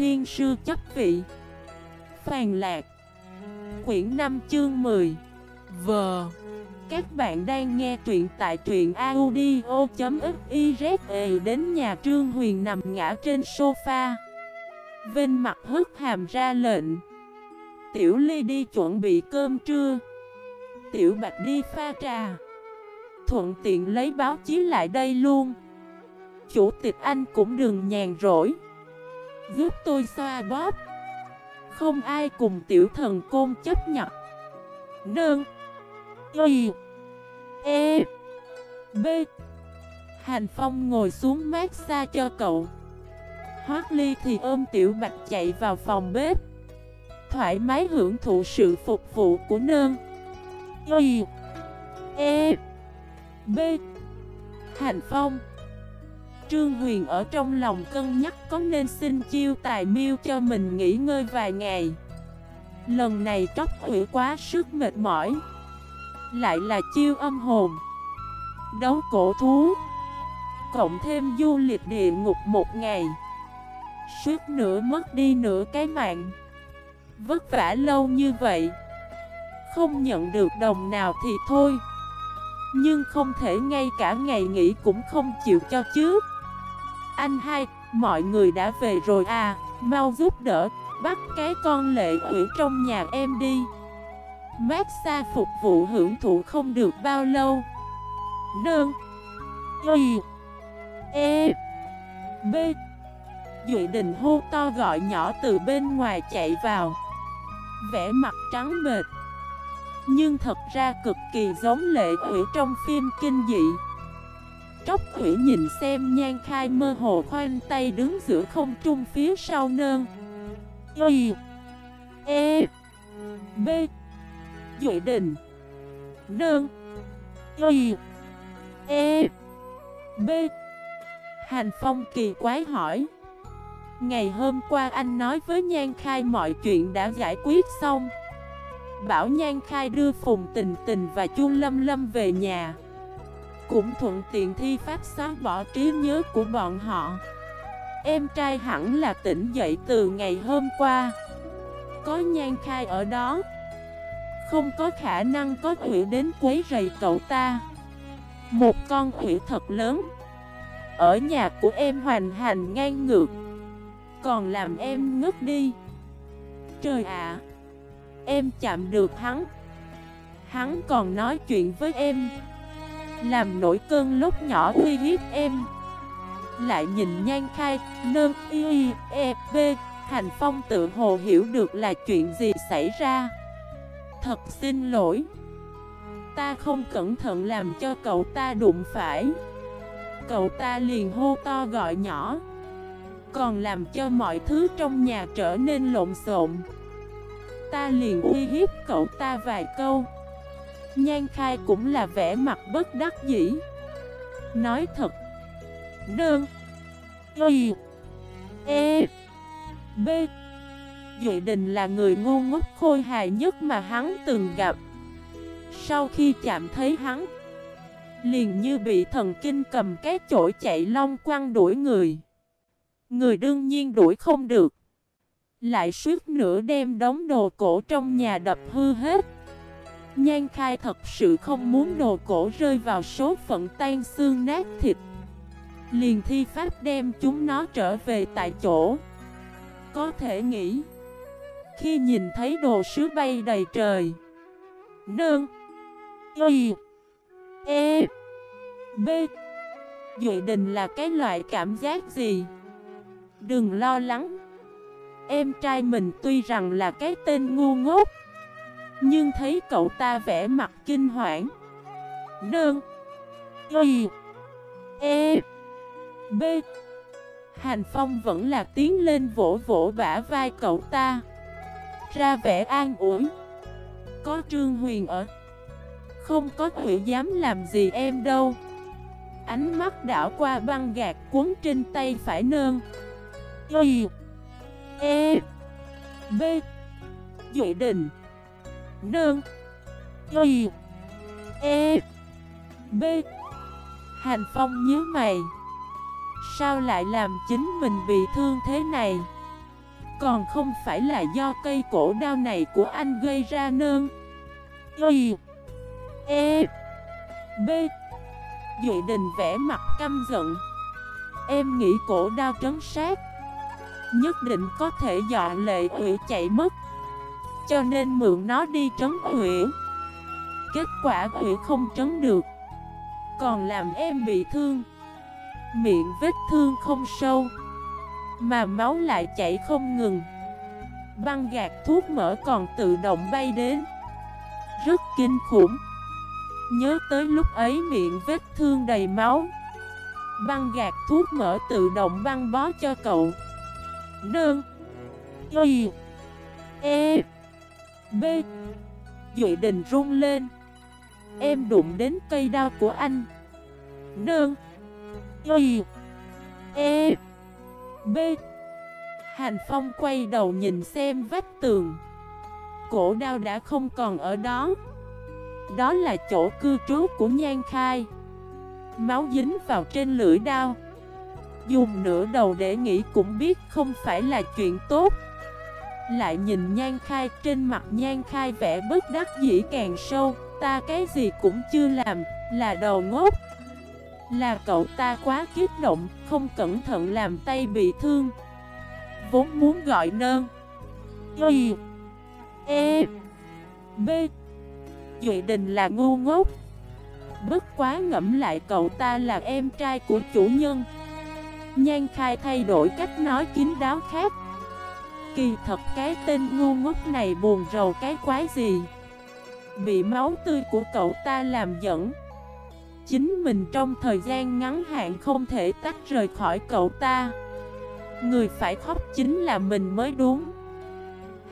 thiên sư chấp vị. Phàn lạc. Quyển 5 chương 10 Vờ Các bạn đang nghe truyện tại truyện audio.xyz Đến nhà Trương Huyền nằm ngã trên sofa. Vinh mặt hức hàm ra lệnh. Tiểu Ly đi chuẩn bị cơm trưa. Tiểu Bạch đi pha trà. Thuận tiện lấy báo chí lại đây luôn. Chủ tịch anh cũng đừng nhàn rỗi. Giúp tôi xoa bóp. Không ai cùng tiểu thần côn chấp nhận. Nương. Y. E. B. Hành Phong ngồi xuống mát xa cho cậu. Hoác Ly thì ôm Tiểu Bạch chạy vào phòng bếp. Thoải mái hưởng thụ sự phục vụ của nương. Y. E. B. Hành Phong. Trương Huyền ở trong lòng cân nhắc có nên xin chiêu tài miêu cho mình nghỉ ngơi vài ngày. Lần này tróc ủy quá sức mệt mỏi, Lại là chiêu âm hồn, Đấu cổ thú, Cộng thêm du lịch địa ngục một ngày. Suốt nửa mất đi nửa cái mạng. Vất vả lâu như vậy, Không nhận được đồng nào thì thôi. Nhưng không thể ngay cả ngày nghỉ cũng không chịu cho chứ. Anh hai, mọi người đã về rồi à. Mau giúp đỡ, bắt cái con lệ ủy trong nhà em đi. Mát xa phục vụ hưởng thụ không được bao lâu. Nương. Y. E. B. Duy đình hô to gọi nhỏ từ bên ngoài chạy vào. Vẽ mặt trắng mệt. Nhưng thật ra cực kỳ giống lệ ủy trong phim kinh dị. Tróc ủy nhìn xem nhan khai mơ hồ khoanh tay đứng giữa không trung phía sau nơn. Y E B Duy đình Nơn. Y E B. Hành Phong kỳ quái hỏi. Ngày hôm qua anh nói với Nhan Khai mọi chuyện đã giải quyết xong. Bảo Nhan Khai đưa Phùng Tình Tình và Chu Lâm Lâm về nhà. Cũng thuận tiện thi pháp xóa bỏ trí nhớ của bọn họ. Em trai hẳn là tỉnh dậy từ ngày hôm qua. Có Nhan Khai ở đó. Không có khả năng có thủy đến quấy rầy cậu ta. Một con thủy thật lớn. Ở nhà của em hoành hành ngang ngược. Còn làm em ngất đi. Trời ạ. Em chạm được hắn. Hắn còn nói chuyện với em. Làm nổi cơn lốc nhỏ uy hiếp em. Lại nhìn nhan khai Nơn y e b. Hành phong tự hồ hiểu được là chuyện gì xảy ra. Thật xin lỗi. Ta không cẩn thận làm cho cậu ta đụng phải. Cậu ta liền hô to gọi nhỏ. Còn làm cho mọi thứ trong nhà trở nên lộn xộn. Ta liền uy hiếp cậu ta vài câu. Nhan khai cũng là vẻ mặt bất đắc dĩ. Nói thật. Đơn. Y. E. B. Duệ Đình là người ngu ngốc khôi hài nhất mà hắn từng gặp. Sau khi chạm thấy hắn, Liền như bị thần kinh cầm cái chổi chạy long quăng đuổi người. Người đương nhiên đuổi không được. Lại suốt nửa đêm đóng đồ cổ trong nhà đập hư hết. Nhan khai thật sự không muốn đồ cổ rơi vào số phận tan xương nát thịt. Liền thi pháp đem chúng nó trở về tại chỗ. Có thể nghĩ, Khi nhìn thấy đồ sứ bay đầy trời, Nương, Y E B, Dự đình là cái loại cảm giác gì? Đừng lo lắng. Em trai mình tuy rằng là cái tên ngu ngốc nhưng thấy cậu ta vẽ mặt kinh hoảng. Nương Y. E. B. Hành Phong vẫn là tiến lên vỗ vỗ bả vai cậu ta. Ra vẻ an ủi. Có Trương Huyền ở. Không có Thủy dám làm gì em đâu. Ánh mắt đảo qua băng gạt cuốn trên tay phải nơn. Y. E. B. Dội Đình Nương. Y. E. B. Hành Phong nhớ mày. Sao lại làm chính mình bị thương thế này? Còn không phải là do cây cổ đau này của anh gây ra Nương, Y. E. B. Duy Đình vẽ mặt căm giận. Em nghĩ cổ đau trấn sát. Nhất định có thể dọa lệ ủy chạy mất. Cho nên mượn nó đi trấn hủy. Kết quả hủy không trấn được. Còn làm em bị thương. Miệng vết thương không sâu. Mà máu lại chảy không ngừng. Băng gạt thuốc mỡ còn tự động bay đến. Rất kinh khủng. Nhớ tới lúc ấy miệng vết thương đầy máu. Băng gạt thuốc mỡ tự động băng bó cho cậu. Nương. Y. E. B. Duệ đình run lên. Em đụng đến cây đao của anh. Nương. Y. E. B. Hành Phong quay đầu nhìn xem vách tường. Cổ đao đã không còn ở đó. Đó là chỗ cư trú của Nhan Khai. Máu dính vào trên lưỡi đao. Dùng nửa đầu để nghĩ cũng biết không phải là chuyện tốt. Lại nhìn Nhan Khai trên mặt Nhan Khai vẽ bất đắc dĩ càng sâu. Ta cái gì cũng chưa làm, là đầu ngốc. Là cậu ta quá kích động, không cẩn thận làm tay bị thương. Vốn muốn gọi nơn. Y E B. Duy Đình là ngu ngốc. Bất quá ngẫm lại cậu ta là em trai của chủ nhân. Nhan khai thay đổi cách nói kín đáo khác. Kỳ thật cái tên ngu ngốc này buồn rầu cái quái gì? Bị máu tươi của cậu ta làm dẫn. Chính mình trong thời gian ngắn hạn không thể tách rời khỏi cậu ta. Người phải khóc chính là mình mới đúng.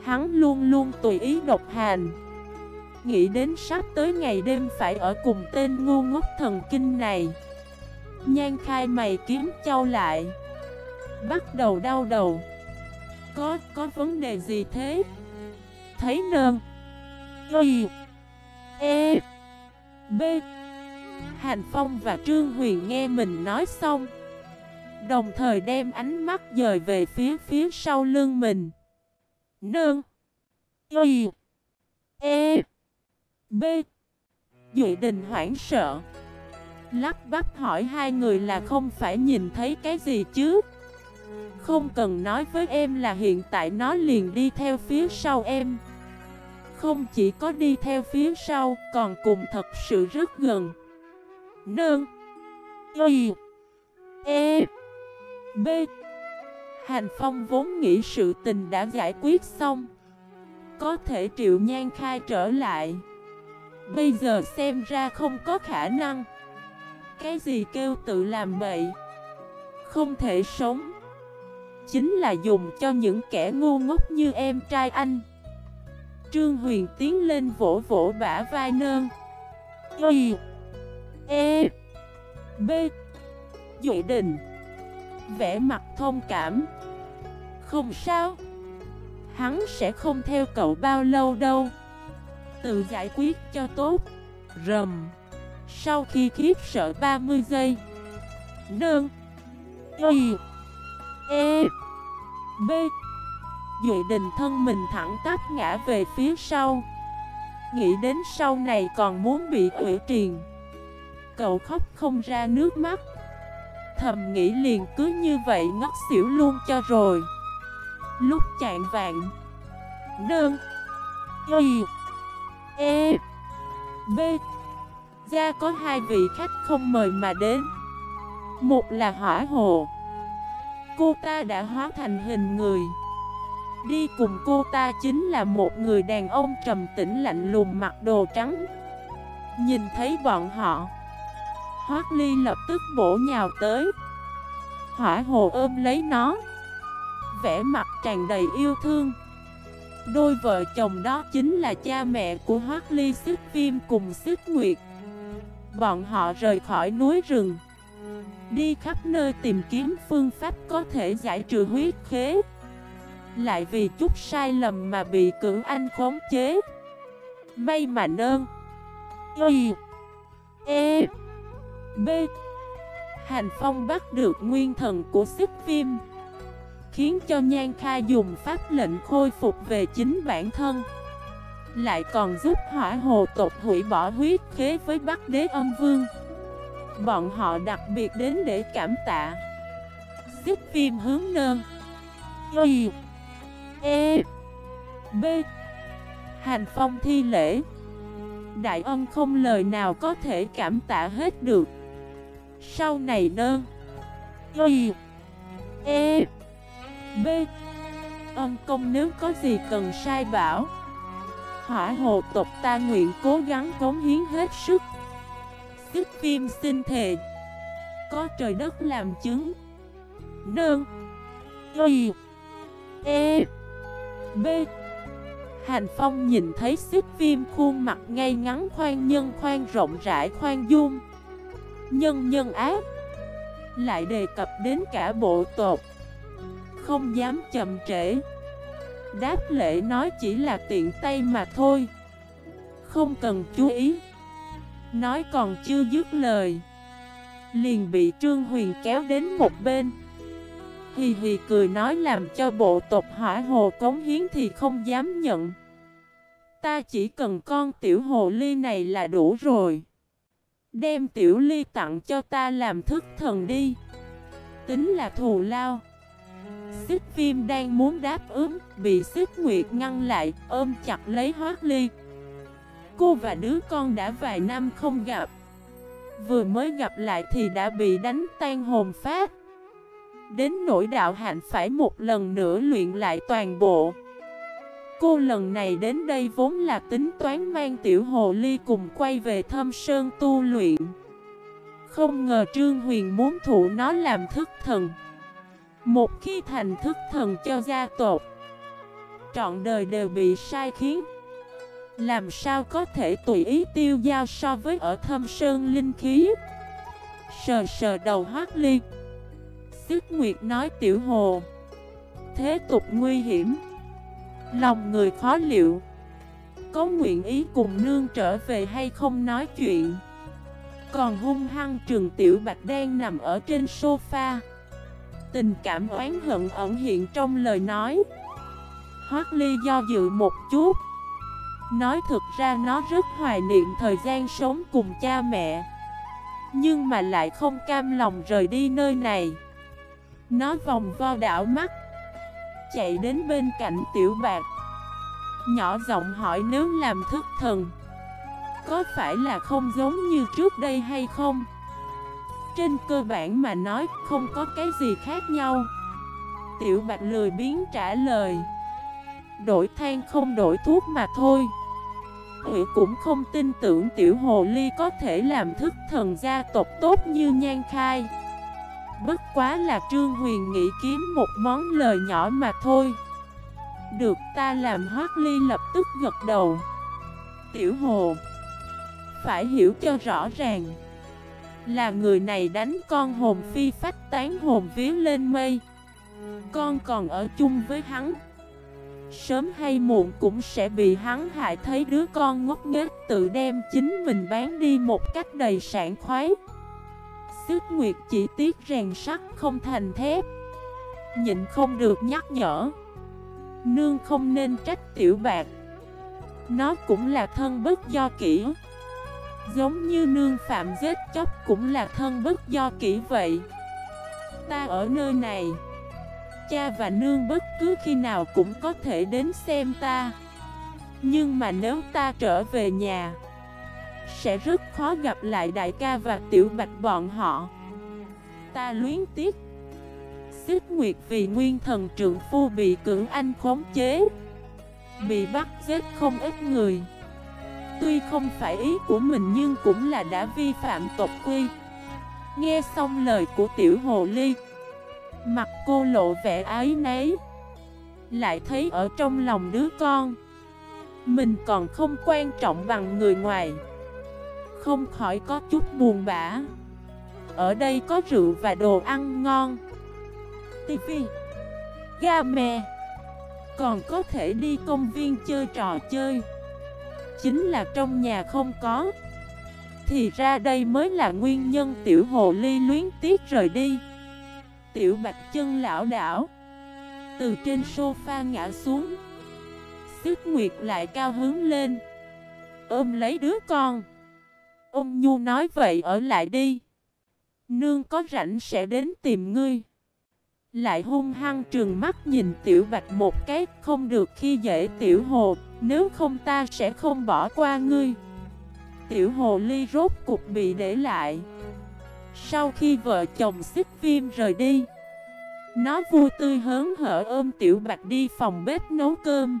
Hắn luôn luôn tùy ý độc hành Nghĩ đến sắp tới ngày đêm phải ở cùng tên ngu ngốc thần kinh này. Nhan khai mày kiếm châu lại. Bắt đầu đau đầu. Có, có vấn đề gì thế? Thấy nơn Y. E. B. Hành Phong và Trương Huyền nghe mình nói xong Đồng thời đem ánh mắt dời về phía phía sau lưng mình. Nương Y. E. B. Duệ Đình hoảng sợ Lắp bắp hỏi hai người là không phải nhìn thấy cái gì chứ? Không cần nói với em là hiện tại nó liền đi theo phía sau em. Không chỉ có đi theo phía sau, Còn cùng thật sự rất gần. Nương Y. E. B. Hành Phong vốn nghĩ sự tình đã giải quyết xong. Có thể triệu nhan khai trở lại. Bây giờ xem ra không có khả năng. Cái gì kêu tự làm bậy? Không thể sống Chính là dùng cho những kẻ ngu ngốc như em trai anh. Trương Huyền tiến lên vỗ vỗ bả vai nơn. Y E B, Duệ Đình. Vẽ mặt thông cảm. Không sao. Hắn sẽ không theo cậu bao lâu đâu. Tự giải quyết cho tốt. Rầm. Sau khi khiếp sợ 30 giây Nương Y E B. Duệ đình thân mình thẳng tắp ngã về phía sau. Nghĩ đến sau này còn muốn bị ủy triền. Cậu khóc không ra nước mắt. Thầm nghĩ liền cứ như vậy ngất xỉu luôn cho rồi. Lúc chạm vạn đơn, Y. E. B. Gia có hai vị khách không mời mà đến. Một là hỏa hồ. Cô ta đã hóa thành hình người. Đi cùng cô ta chính là một người đàn ông trầm tĩnh lạnh lùng mặc đồ trắng. Nhìn thấy bọn họ, Hoác Ly lập tức bổ nhào tới. Hỏa hồ ôm lấy nó Vẽ mặt tràn đầy yêu thương. Đôi vợ chồng đó chính là cha mẹ của Hoác Ly Sức Viêm cùng Sức Nguyệt. Bọn họ rời khỏi núi rừng. Đi khắp nơi tìm kiếm phương pháp có thể giải trừ huyết khế. Lại vì chút sai lầm mà bị cưỡng anh khống chế. May mà nơn. Y. E. B. Hành Phong bắt được nguyên thần của xích viêm, khiến cho Nhan Kha dùng pháp lệnh khôi phục về chính bản thân. Lại còn giúp hỏa hồ tộc hủy bỏ huyết khế với Bắc Đế Âm Vương. Bọn họ đặc biệt đến để cảm tạ. Xích phim hướng nơn Y E B. Hành phong thi lễ. Đại ân không lời nào có thể cảm tạ hết được. Sau này nơn Y E B. Ân công nếu có gì cần sai bảo. Hỏa hồ tộc ta nguyện cố gắng cống hiến hết sức. Tức phim xin thề Có trời đất làm chứng. Đơn Y. E. B. Hành Phong nhìn thấy xích viêm khuôn mặt ngay ngắn khoan nhân khoan rộng rãi khoan dung. Nhân nhân ác. Lại đề cập đến cả bộ tột Không dám chậm trễ. Đáp lễ nói chỉ là tiện tay mà thôi. Không cần chú ý. Nói còn chưa dứt lời. Liền bị Trương Huyền kéo đến một bên. Hì hì cười nói làm cho bộ tộc hỏa hồ cống hiến thì không dám nhận. Ta chỉ cần con tiểu hồ ly này là đủ rồi. Đem tiểu ly tặng cho ta làm thức thần đi. Tính là thù lao. Xích phim đang muốn đáp ứng, Bị xích nguyệt ngăn lại, Ôm chặt lấy hoác ly. Cô và đứa con đã vài năm không gặp. Vừa mới gặp lại thì đã bị đánh tan hồn phát. Đến nỗi đạo hạnh phải một lần nữa luyện lại toàn bộ. Cô lần này đến đây vốn là tính toán mang tiểu hồ ly cùng quay về thâm sơn tu luyện. Không ngờ Trương Huyền muốn thụ nó làm thức thần. Một khi thành thức thần cho gia tộc, Trọn đời đều bị sai khiến. Làm sao có thể tùy ý tiêu giao so với ở thâm sơn linh khí? Sờ sờ đầu hoác ly Xích Nguyệt nói tiểu hồ. Thế tục nguy hiểm. Lòng người khó liệu. Có nguyện ý cùng nương trở về hay không nói chuyện? Còn hung hăng trường tiểu bạch đang nằm ở trên sofa. Tình cảm oán hận ẩn hiện trong lời nói. Hoác ly do dự một chút. Nói thực ra nó rất hoài niệm thời gian sống cùng cha mẹ. Nhưng mà lại không cam lòng rời đi nơi này. Nó vòng vo đảo mắt. Chạy đến bên cạnh tiểu bạc. Nhỏ giọng hỏi nếu làm thức thần, Có phải là không giống như trước đây hay không? Trên cơ bản mà nói, không có cái gì khác nhau. Tiểu bạch lười biến trả lời. Đổi than không đổi thuốc mà thôi. Ủy cũng không tin tưởng tiểu hồ ly có thể làm thức thần gia tộc tốt như nhan khai. Bất quá là Trương Huyền nghĩ kiếm một món lời nhỏ mà thôi. Được ta làm hoác ly lập tức gật đầu. Tiểu hồ, Phải hiểu cho rõ ràng, Là người này đánh con hồn phi phách tán hồn vía lên mây. Con còn ở chung với hắn. Sớm hay muộn cũng sẽ bị hắn hại. Thấy đứa con ngốc nghếch tự đem chính mình bán đi một cách đầy sảng khoái. Sức Nguyệt chỉ tiếc rèn sắt không thành thép. Nhịn không được nhắc nhở. Nương không nên trách tiểu bạc. Nó cũng là thân bất do kỹ Giống như nương phạm giết chóc cũng là thân bất do kỹ vậy. Ta ở nơi này. Cha và nương bất cứ khi nào cũng có thể đến xem ta. Nhưng mà nếu ta trở về nhà, sẽ rất khó gặp lại đại ca và tiểu bạch bọn họ. Ta luyến tiếc. Xích Nguyệt vì nguyên thần trượng phu bị cưỡng anh khống chế, Bị bắt giết không ít người. Tuy không phải ý của mình nhưng cũng là đã vi phạm tộc quy. Nghe xong lời của tiểu hồ ly Mặt cô lộ vẻ ái nấy Lại thấy ở trong lòng đứa con, Mình còn không quan trọng bằng người ngoài. Không khỏi có chút buồn bã. Ở đây có rượu và đồ ăn ngon. Tivi, Ga mè Còn có thể đi công viên chơi trò chơi. Chính là trong nhà không có. Thì ra đây mới là nguyên nhân tiểu hồ ly luyến tiếc rời đi. Tiểu bạch chân lão đảo. Từ trên sofa ngã xuống. Xích Nguyệt lại cao hướng lên. Ôm lấy đứa con. Ông Nhu nói vậy ở lại đi. Nương có rảnh sẽ đến tìm ngươi. Lại hung hăng trừng mắt nhìn tiểu bạch một cái, Không được khi dễ tiểu hồ, Nếu không ta sẽ không bỏ qua ngươi. Tiểu hồ ly rốt cục bị để lại. Sau khi vợ chồng xích viêm rời đi, Nó vui tươi hớn hở ôm tiểu bạch đi phòng bếp nấu cơm.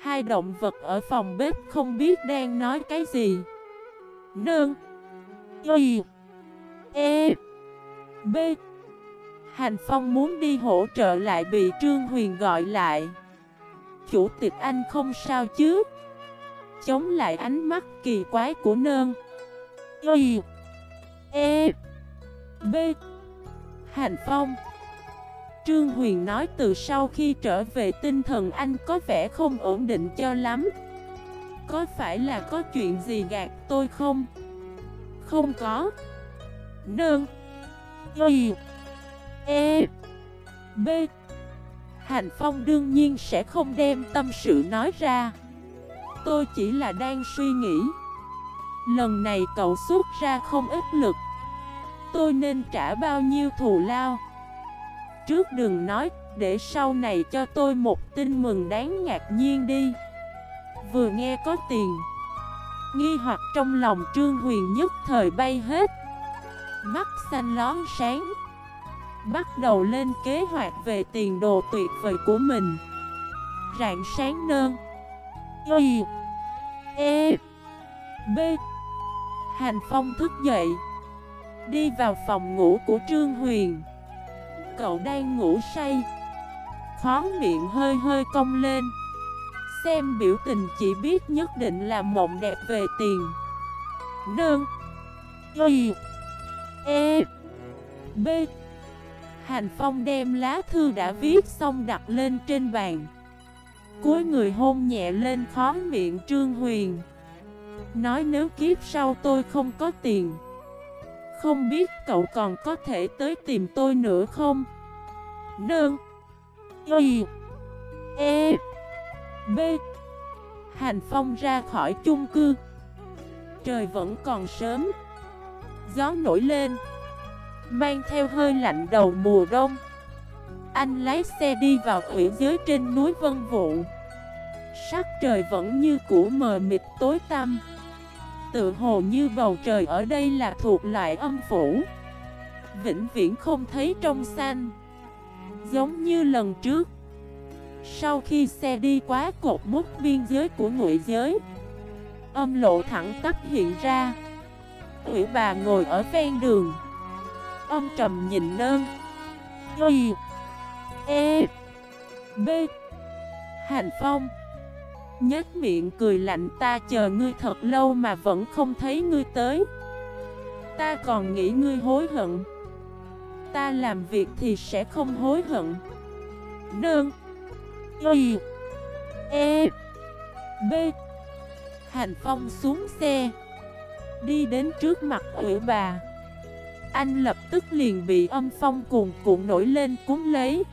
Hai động vật ở phòng bếp không biết đang nói cái gì. Nương, Y E B. Hành Phong muốn đi hỗ trợ lại bị Trương Huyền gọi lại. Chủ tịch anh không sao chứ? Chống lại ánh mắt kỳ quái của nơn Y E B. Hành Phong. Trương Huyền nói từ sau khi trở về tinh thần anh có vẻ không ổn định cho lắm. Có phải là có chuyện gì gạt tôi không? Không có. Nương. Y. E. B. Hành Phong đương nhiên sẽ không đem tâm sự nói ra. Tôi chỉ là đang suy nghĩ. Lần này cậu xuất ra không ít lực. Tôi nên trả bao nhiêu thù lao? Trước đừng nói, Để sau này cho tôi một tin mừng đáng ngạc nhiên đi. Vừa nghe có tiền. Nghi hoặc trong lòng Trương Huyền nhất thời bay hết. Mắt xanh lón sáng. Bắt đầu lên kế hoạch về tiền đồ tuyệt vời của mình. Rạng sáng nơn. Y. E. B. Hành Phong thức dậy. Đi vào phòng ngủ của Trương Huyền. Cậu đang ngủ say. Khó miệng hơi hơi cong lên. Xem biểu tình chỉ biết nhất định là mộng đẹp về tiền. Nương. Y. E. B. Hành Phong đem lá thư đã viết xong đặt lên trên bàn. Cuối người hôn nhẹ lên khó miệng Trương Huyền. Nói nếu kiếp sau tôi không có tiền. Không biết cậu còn có thể tới tìm tôi nữa không? Nương. Y. E. B. Hành Phong ra khỏi chung cư. Trời vẫn còn sớm. Gió nổi lên. Mang theo hơi lạnh đầu mùa đông. Anh lái xe đi vào ủy giới trên núi Vân Vụ Sắc trời vẫn như cũ mờ mịt tối tăm. Tự hồ như bầu trời ở đây là thuộc loại âm phủ. Vĩnh viễn không thấy trong xanh. Giống như lần trước. Sau khi xe đi quá cột mốc biên giới của ngụy giới, Âm lộ thẳng tắp hiện ra. Ủy bà ngồi ở ven đường. Âm trầm nhìn nơn Y E B. Hành Phong. Nhếch miệng cười lạnh, ta chờ ngươi thật lâu mà vẫn không thấy ngươi tới. Ta còn nghĩ ngươi hối hận. Ta làm việc thì sẽ không hối hận. Đơn Y. E. B. Hành Phong xuống xe. Đi đến trước mặt ủy bà. Anh lập tức liền bị âm phong cuồn cuộn nổi lên cuốn lấy.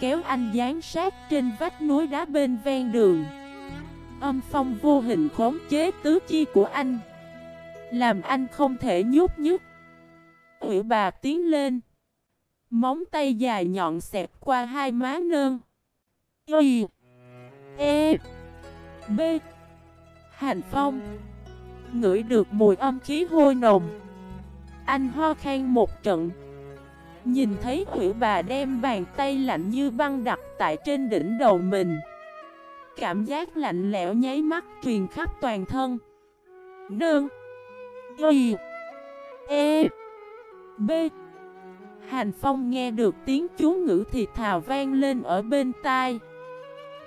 Kéo anh dán sát trên vách núi đá bên ven đường. Âm phong vô hình khống chế tứ chi của anh. Làm anh không thể nhúc nhích. Ủy bà tiến lên. Móng tay dài nhọn xẹp qua hai má nơn. Y E B. Hành phong. Ngửi được mùi âm khí hôi nồng. Anh ho khan một trận. Nhìn thấy ủy bà đem bàn tay lạnh như băng đặt tại trên đỉnh đầu mình. Cảm giác lạnh lẽo nháy mắt truyền khắp toàn thân. Đơn Y. E. B. Hành Phong nghe được tiếng chú ngữ thì thào vang lên ở bên tai.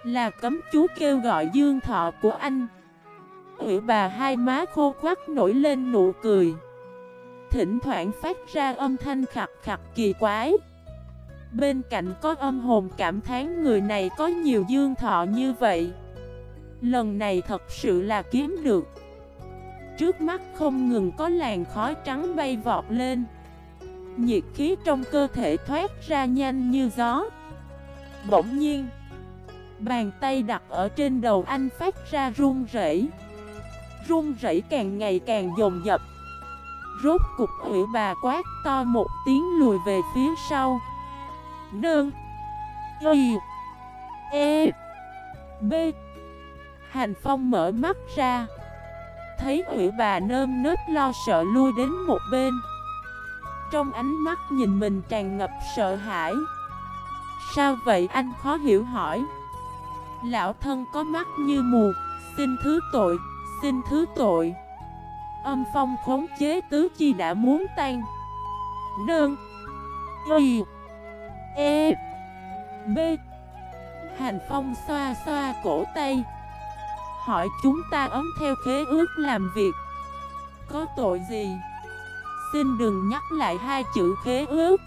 Là cấm chú kêu gọi dương thọ của anh. Ủy bà hai má khô quắc nổi lên nụ cười. Thỉnh thoảng phát ra âm thanh khặt khặt kỳ quái. Bên cạnh có âm hồn cảm thán, người này có nhiều dương thọ như vậy. Lần này thật sự là kiếm được. Trước mắt không ngừng có làn khói trắng bay vọt lên. Nhiệt khí trong cơ thể thoát ra nhanh như gió. Bỗng nhiên, Bàn tay đặt ở trên đầu anh phát ra run rẩy. Run rẩy càng ngày càng dồn dập. Rốt cục ủy bà quát to một tiếng lùi về phía sau. Nương. Y. E. B. Hành Phong mở mắt ra. Thấy hủy bà nơm nớp lo sợ lui đến một bên. Trong ánh mắt nhìn mình tràn ngập sợ hãi. Sao vậy anh khó hiểu hỏi? Lão thân có mắt như mù, Xin thứ tội, Xin thứ tội. Âm phong khống chế tứ chi đã muốn tan. Nương. Y. E B. Hành phong xoa xoa cổ tay. Hỏi chúng ta ấm theo khế ước làm việc. Có tội gì? Xin đừng nhắc lại hai chữ khế ước.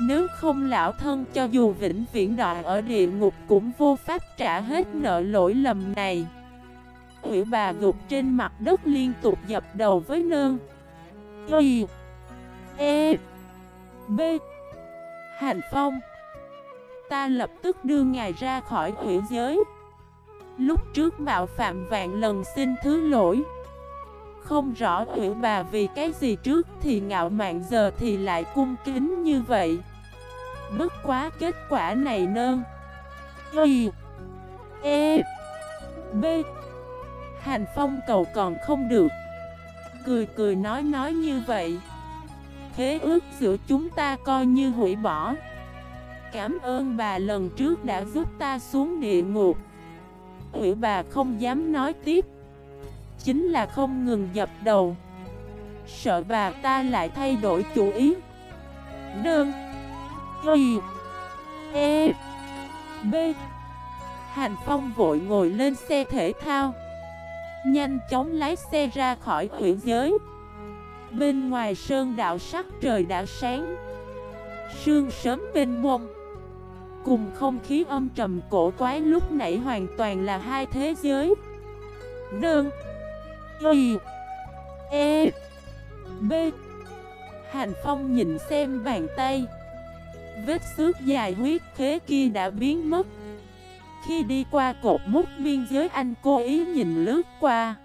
Nếu không lão thân cho dù vĩnh viễn đọa ở địa ngục cũng vô pháp trả hết nợ lỗi lầm này. Ủy bà gục trên mặt đất liên tục dập đầu với nơn. Y E B. Hành Phong. Ta lập tức đưa ngài ra khỏi hủy giới. Lúc trước mạo phạm vạn lần xin thứ lỗi. Không rõ hủy bà vì cái gì trước thì ngạo mạn giờ thì lại cung kính như vậy. Bất quá kết quả này nơn. Y E B. Hành phong cầu còn không được. Cười cười nói nói như vậy. Thế ước giữa chúng ta coi như hủy bỏ. Cảm ơn bà lần trước đã giúp ta xuống địa ngục. Hủy bà không dám nói tiếp. Chính là không ngừng dập đầu. Sợ bà ta lại thay đổi chủ ý. Đơn. Y. E. B. Hành Phong vội ngồi lên xe thể thao. Nhanh chóng lái xe ra khỏi huyện giới. Bên ngoài sơn đạo sắc trời đã sáng. Sương sớm bên mông. Cùng không khí âm trầm cổ quái lúc nãy hoàn toàn là hai thế giới. Nương Y. E. B. Hành Phong nhìn xem bàn tay. Vết xước dài huyết thế kia đã biến mất. Khi đi qua cột mút biên giới, anh cố ý nhìn lướt qua.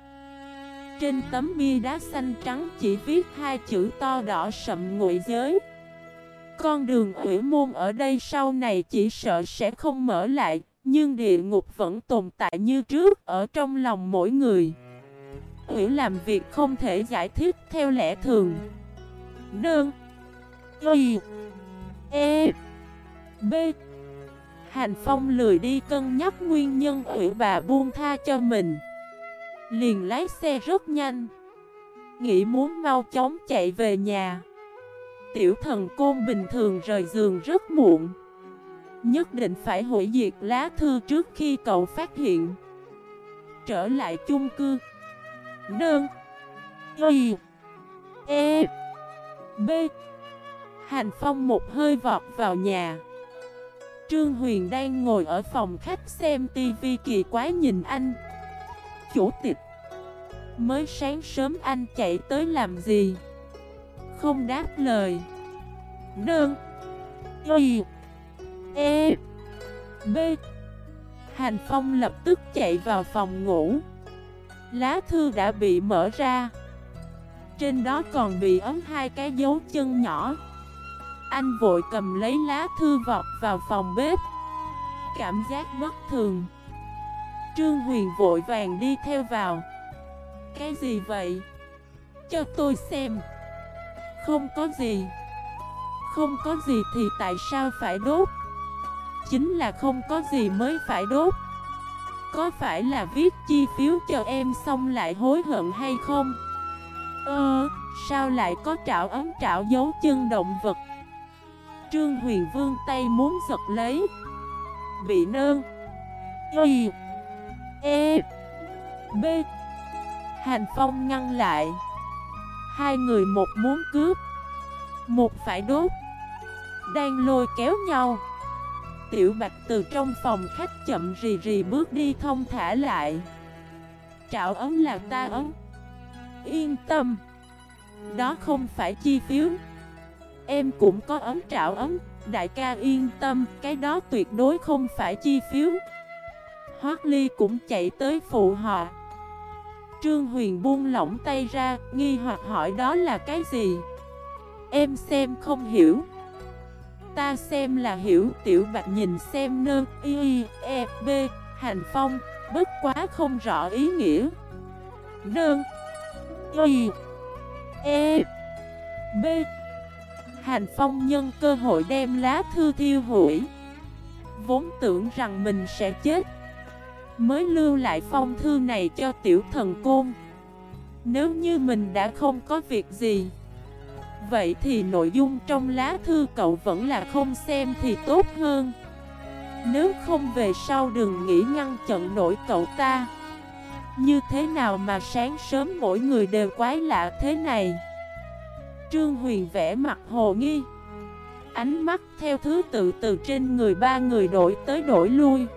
Trên tấm bia đá xanh trắng chỉ viết hai chữ to đỏ sậm ngụy giới con đường ủy môn ở đây sau này chỉ sợ sẽ không mở lại, nhưng địa ngục vẫn tồn tại như trước ở trong lòng mỗi người. Ủy làm việc không thể giải thích theo lẽ thường. Đơn Y E B Hành Phong lười đi cân nhắc nguyên nhân ủy bà buông tha cho mình Liền lái xe rất nhanh. Nghĩ muốn mau chóng chạy về nhà. Tiểu thần côn bình thường rời giường rất muộn. Nhất định phải hủy diệt lá thư trước khi cậu phát hiện. Trở lại chung cư. Nơn Y. E. B. Hành Phong một hơi vọt vào nhà. Trương Huyền đang ngồi ở phòng khách xem tivi kỳ quái nhìn anh. Chủ tịch. Mới sáng sớm anh chạy tới làm gì? Không đáp lời. Đơn Y. E. B. Hành Phong lập tức chạy vào phòng ngủ. Lá thư đã bị mở ra. Trên đó còn bị ấn hai cái dấu chân nhỏ. Anh vội cầm lấy lá thư vọt vào phòng bếp. Cảm giác bất thường. Trương Huyền vội vàng đi theo vào. Cái gì vậy? Cho tôi xem. Không có gì. Không có gì thì tại sao phải đốt? Chính là không có gì mới phải đốt. Có phải là viết chi phiếu cho em xong lại hối hận hay không? Ơ, sao lại có trảo ấm trảo dấu chân động vật? Trương Huyền Vương tay muốn giật lấy. Bị nơn. Y. E B. Hàn Phong ngăn lại. Hai người một muốn cướp Một phải đốt. Đang lôi kéo nhau. Tiểu Bạch từ trong phòng khách chậm rì rì bước đi thông thả lại. Trạo ấm là ta ấm. Yên tâm. Đó không phải chi phiếu. Em cũng có ấm trạo ấm. Đại ca yên tâm, cái đó tuyệt đối không phải chi phiếu. Hoác Ly cũng chạy tới phụ họ. Trương Huyền buông lỏng tay ra, nghi hoặc hỏi đó là cái gì? Em xem không hiểu. Ta xem là hiểu, tiểu bạch nhìn xem nơ, y, e, b, hành phong, bất quá không rõ ý nghĩa. Nơ, y, e, b, Hành Phong nhân cơ hội đem lá thư thiêu hủy Vốn tưởng rằng mình sẽ chết Mới lưu lại phong thư này cho tiểu thần côn. Nếu như mình đã không có việc gì, Vậy thì nội dung trong lá thư cậu vẫn là không xem thì tốt hơn. Nếu không về sau đừng nghĩ ngăn chặn nổi cậu ta. Như thế nào mà sáng sớm mỗi người đều quái lạ thế này? Trương Huyền vẽ mặt hồ nghi. Ánh mắt theo thứ tự từ trên người ba người đổi tới đổi lui.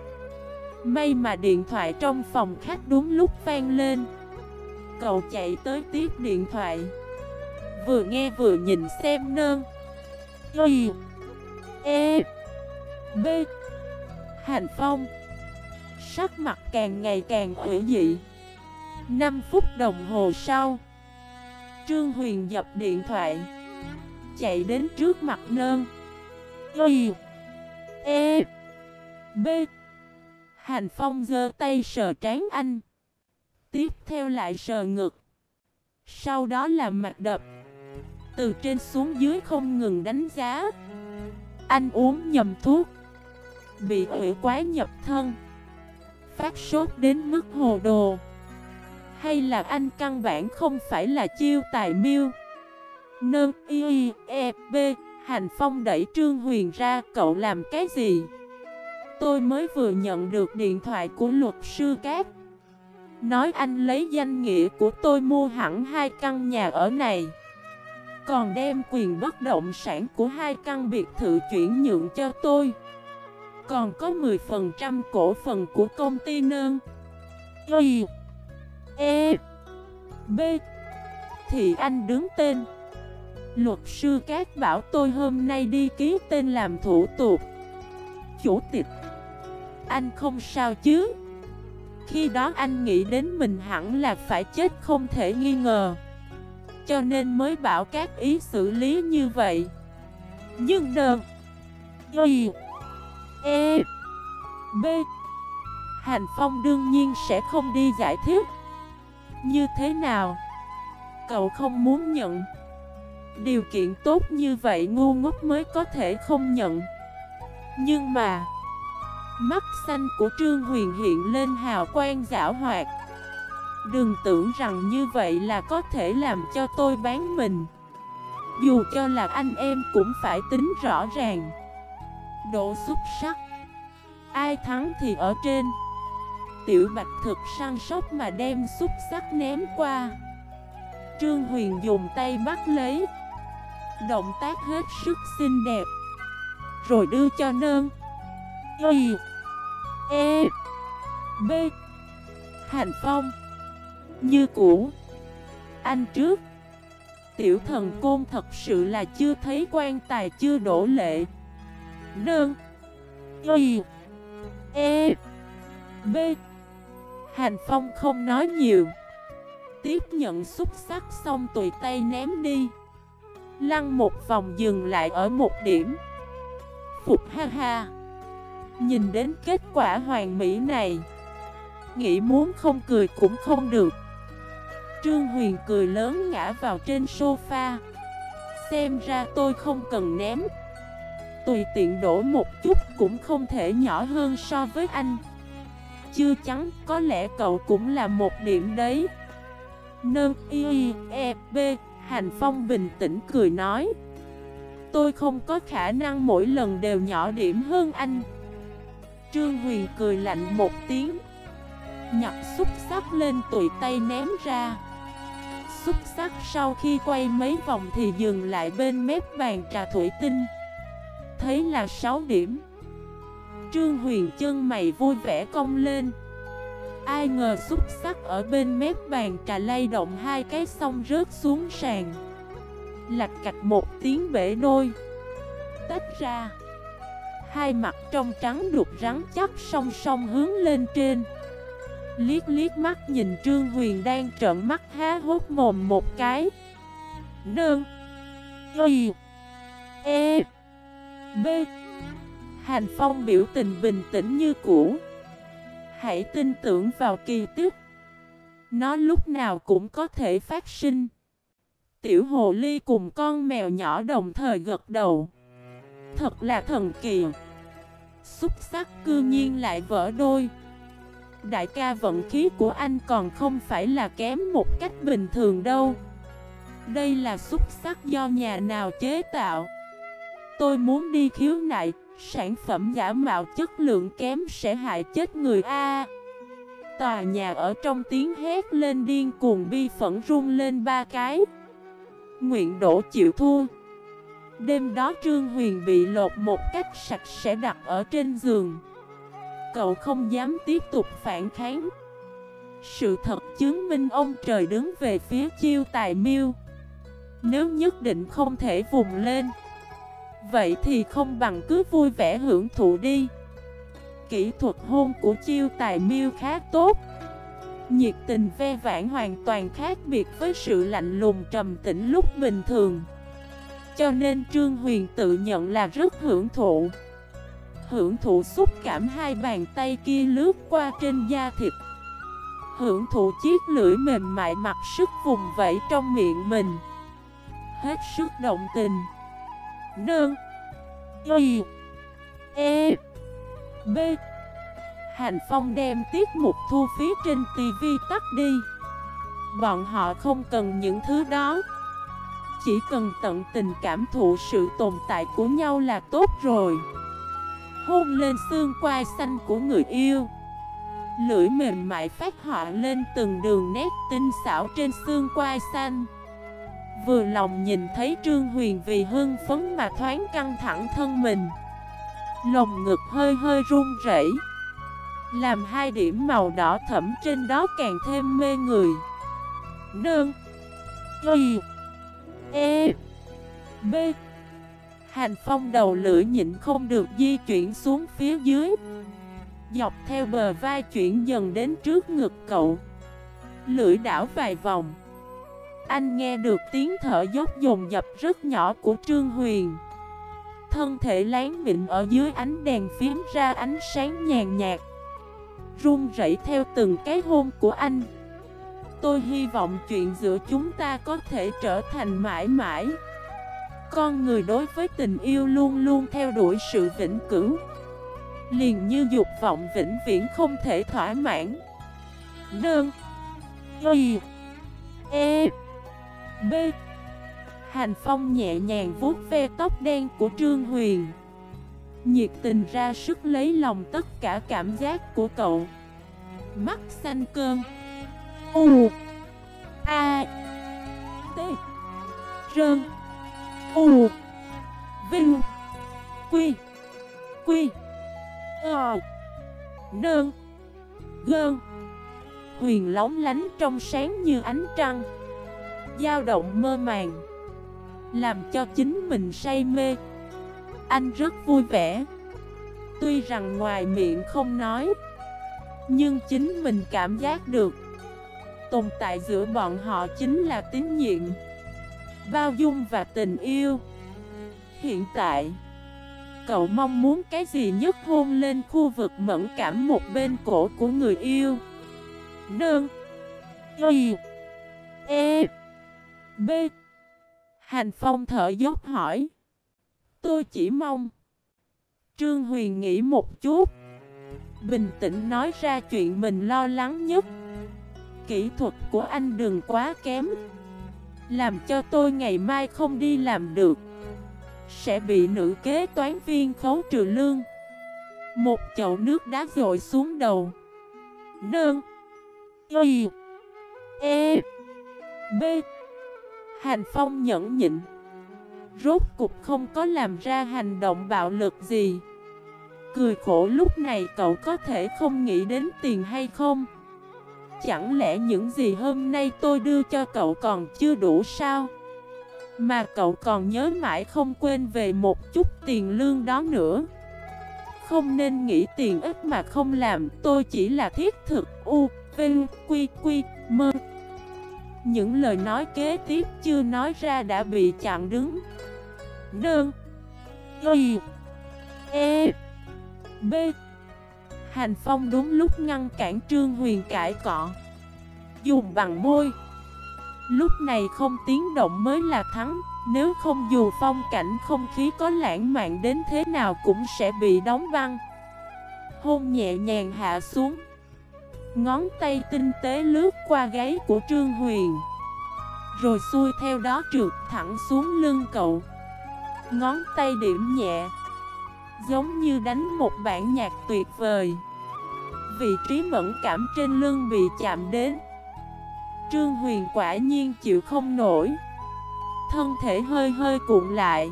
May mà điện thoại trong phòng khách đúng lúc vang lên. Cậu chạy tới tiếp điện thoại. Vừa nghe vừa nhìn xem nơn. Y E B. Hành Phong. Sắc mặt càng ngày càng hữu dị. 5 phút đồng hồ sau, Trương Huyền dập điện thoại, Chạy đến trước mặt nơn. Y E B. Hành Phong giơ tay sờ trán anh. Tiếp theo lại sờ ngực. Sau đó là mặt đập. Từ trên xuống dưới không ngừng đánh giá. Anh uống nhầm thuốc. Bị hủy quá nhập thân. Phát sốt đến mức hồ đồ. Hay là anh căn bản không phải là chiêu tài miêu? Nâng y e b. Hành Phong đẩy Trương Huyền ra, Cậu làm cái gì? Tôi mới vừa nhận được điện thoại của luật sư Cát. Nói anh lấy danh nghĩa của tôi mua hẳn hai căn nhà ở này, Còn đem quyền bất động sản của hai căn biệt thự chuyển nhượng cho tôi. Còn có 10% cổ phần của công ty nơn. Y E B. Thì anh đứng tên. Luật sư Cát bảo tôi hôm nay đi ký tên làm thủ tục. Chủ tịch. Anh không sao chứ? Khi đó anh nghĩ đến mình hẳn là phải chết không thể nghi ngờ. Cho nên mới bảo các ý xử lý như vậy. Nhưng đơn Y E B Hành Phong đương nhiên sẽ không đi giải thích. Như thế nào? Cậu không muốn nhận. Điều kiện tốt như vậy ngu ngốc mới có thể không nhận. Nhưng mà Mắt xanh của Trương Huyền hiện lên hào quang giả hoạt. Đừng tưởng rằng như vậy là có thể làm cho tôi bán mình. Dù cho là anh em cũng phải tính rõ ràng. Độ xuất sắc. Ai thắng thì ở trên. Tiểu Bạch thực săn sóc mà đem xúc sắc ném qua. Trương Huyền dùng tay bắt lấy. Động tác hết sức xinh đẹp. Rồi đưa cho nơn. Y. E B Hành Phong Như cũ. Anh trước. Tiểu thần côn thật sự là chưa thấy quan tài chưa đổ lệ. Nương, Y. E B. Hành Phong không nói nhiều. Tiếp nhận xúc sắc xong tùy tay ném đi. Lăn một vòng dừng lại ở một điểm. Phục ha ha. Nhìn đến kết quả hoàn mỹ này Nghĩ muốn không cười cũng không được. Trương Huyền cười lớn ngã vào trên sofa. Xem ra tôi không cần ném. Tùy tiện đổ một chút cũng không thể nhỏ hơn so với anh. Chưa chắn, có lẽ cậu cũng là một điểm đấy. Nâng y e b Hành Phong bình tĩnh cười nói. Tôi không có khả năng mỗi lần đều nhỏ điểm hơn anh. Trương Huyền cười lạnh một tiếng. Nhặt xúc sắc lên tụi tay ném ra. Xúc sắc sau khi quay mấy vòng thì dừng lại bên mép bàn trà thủy tinh. Thấy là 6 điểm. Trương Huyền chân mày vui vẻ cong lên. Ai ngờ xúc sắc ở bên mép bàn trà lay động hai cái xong rớt xuống sàn. Lạch cạch một tiếng bể đôi Tách ra. Hai mặt trong trắng đục rắn chắc song song hướng lên trên. Liếc liếc mắt nhìn Trương Huyền đang trợn mắt há hốt mồm một cái. Nương. Y. E. B. Hành Phong biểu tình bình tĩnh như cũ. Hãy tin tưởng vào kỳ tích. Nó lúc nào cũng có thể phát sinh. Tiểu hồ ly cùng con mèo nhỏ đồng thời gật đầu. Thật là thần kỳ. Xúc sắc cư nhiên lại vỡ đôi. Đại ca vận khí của anh còn không phải là kém một cách bình thường đâu. Đây là xúc sắc do nhà nào chế tạo? Tôi muốn đi khiếu nại, Sản phẩm giả mạo chất lượng kém sẽ hại chết người A. Tòa nhà ở trong tiếng hét lên điên cuồng, bi phẫn run lên ba cái. Nguyện đổ chịu thua. Đêm đó Trương Huyền bị lột một cách sạch sẽ đặt ở trên giường. Cậu không dám tiếp tục phản kháng. Sự thật chứng minh ông trời đứng về phía chiêu tài miêu. Nếu nhất định không thể vùng lên, Vậy thì không bằng cứ vui vẻ hưởng thụ đi. Kỹ thuật hôn của chiêu tài miêu khá tốt. Nhiệt tình ve vãn hoàn toàn khác biệt với sự lạnh lùng trầm tĩnh lúc bình thường. Cho nên Trương Huyền tự nhận là rất hưởng thụ. Hưởng thụ xúc cảm hai bàn tay kia lướt qua trên da thịt. Hưởng thụ chiếc lưỡi mềm mại mặc sức vùng vẫy trong miệng mình. Hết sức động tình. Nương. Y. E. B. Hành Phong đem tiết mục thu phí trên TV tắt đi. Bọn họ không cần những thứ đó. Chỉ cần tận tình cảm thụ sự tồn tại của nhau là tốt rồi. Hôn lên xương quai xanh của người yêu. Lưỡi mềm mại phát họa lên từng đường nét tinh xảo trên xương quai xanh. Vừa lòng nhìn thấy Trương Huyền vì hưng phấn mà thoáng căng thẳng thân mình. Lồng ngực hơi hơi run rẩy. Làm hai điểm màu đỏ thẫm trên đó càng thêm mê người. Nương. Y. E B. Hành phong đầu lưỡi nhịn không được di chuyển xuống phía dưới. Dọc theo bờ vai chuyển dần đến trước ngực cậu. Lưỡi đảo vài vòng. Anh nghe được tiếng thở dốc dồn dập rất nhỏ của Trương Huyền. Thân thể láng mịn ở dưới ánh đèn phím ra ánh sáng nhàn nhạt. Run rẩy theo từng cái hôn của anh. Tôi hy vọng chuyện giữa chúng ta có thể trở thành mãi mãi. Con người đối với tình yêu luôn luôn theo đuổi sự vĩnh cửu. Liền như dục vọng vĩnh viễn không thể thỏa mãn. Đơn. Y. E. B. Hành Phong nhẹ nhàng vuốt ve tóc đen của Trương Huyền. Nhiệt tình ra sức lấy lòng tất cả cảm giác của cậu. Mắt xanh cơn. U A T Rơn U Vinh Quy Quy Ờ Nơn Gơn Huyền lóng lánh trong sáng như ánh trăng dao động mơ màng Làm cho chính mình say mê Anh rất vui vẻ Tuy rằng ngoài miệng không nói Nhưng chính mình cảm giác được Tồn tại giữa bọn họ chính là tín nhiệm, bao dung và tình yêu. Hiện tại, Cậu mong muốn cái gì nhất hôn lên khu vực mẫn cảm một bên cổ của người yêu? Đơn Y E B. Hành Phong thở dốc hỏi. Tôi chỉ mong Trương Huyền nghĩ một chút, Bình tĩnh nói ra chuyện mình lo lắng nhất. Kỹ thuật của anh đừng quá kém. Làm cho tôi ngày mai không đi làm được. Sẽ bị nữ kế toán viên khấu trừ lương. Một chậu nước đá rội xuống đầu. Nương Y. E. B. Hành Phong nhẫn nhịn. Rốt cục không có làm ra hành động bạo lực gì. Cười khổ lúc này cậu có thể không nghĩ đến tiền hay không? Chẳng lẽ những gì hôm nay tôi đưa cho cậu còn chưa đủ sao? Mà cậu còn nhớ mãi không quên về một chút tiền lương đó nữa. Không nên nghĩ tiền ít mà không làm Tôi chỉ là thiết thực. U, Vinh, Quy, Quy, Mơ Những lời nói kế tiếp chưa nói ra đã bị chặn đứng. Nương Y E B. Hành Phong đúng lúc ngăn cản Trương Huyền cãi cọ. Dùng bằng môi. Lúc này không tiếng động mới là thắng, Nếu không dù phong cảnh không khí có lãng mạn đến thế nào cũng sẽ bị đóng băng. Hôn nhẹ nhàng hạ xuống. Ngón tay tinh tế lướt qua gáy của Trương Huyền. Rồi xuôi theo đó trượt thẳng xuống lưng cậu. Ngón tay điểm nhẹ. Giống như đánh một bản nhạc tuyệt vời. Vị trí mẫn cảm trên lưng bị chạm đến. Trương Huyền quả nhiên chịu không nổi. Thân thể hơi hơi cuộn lại.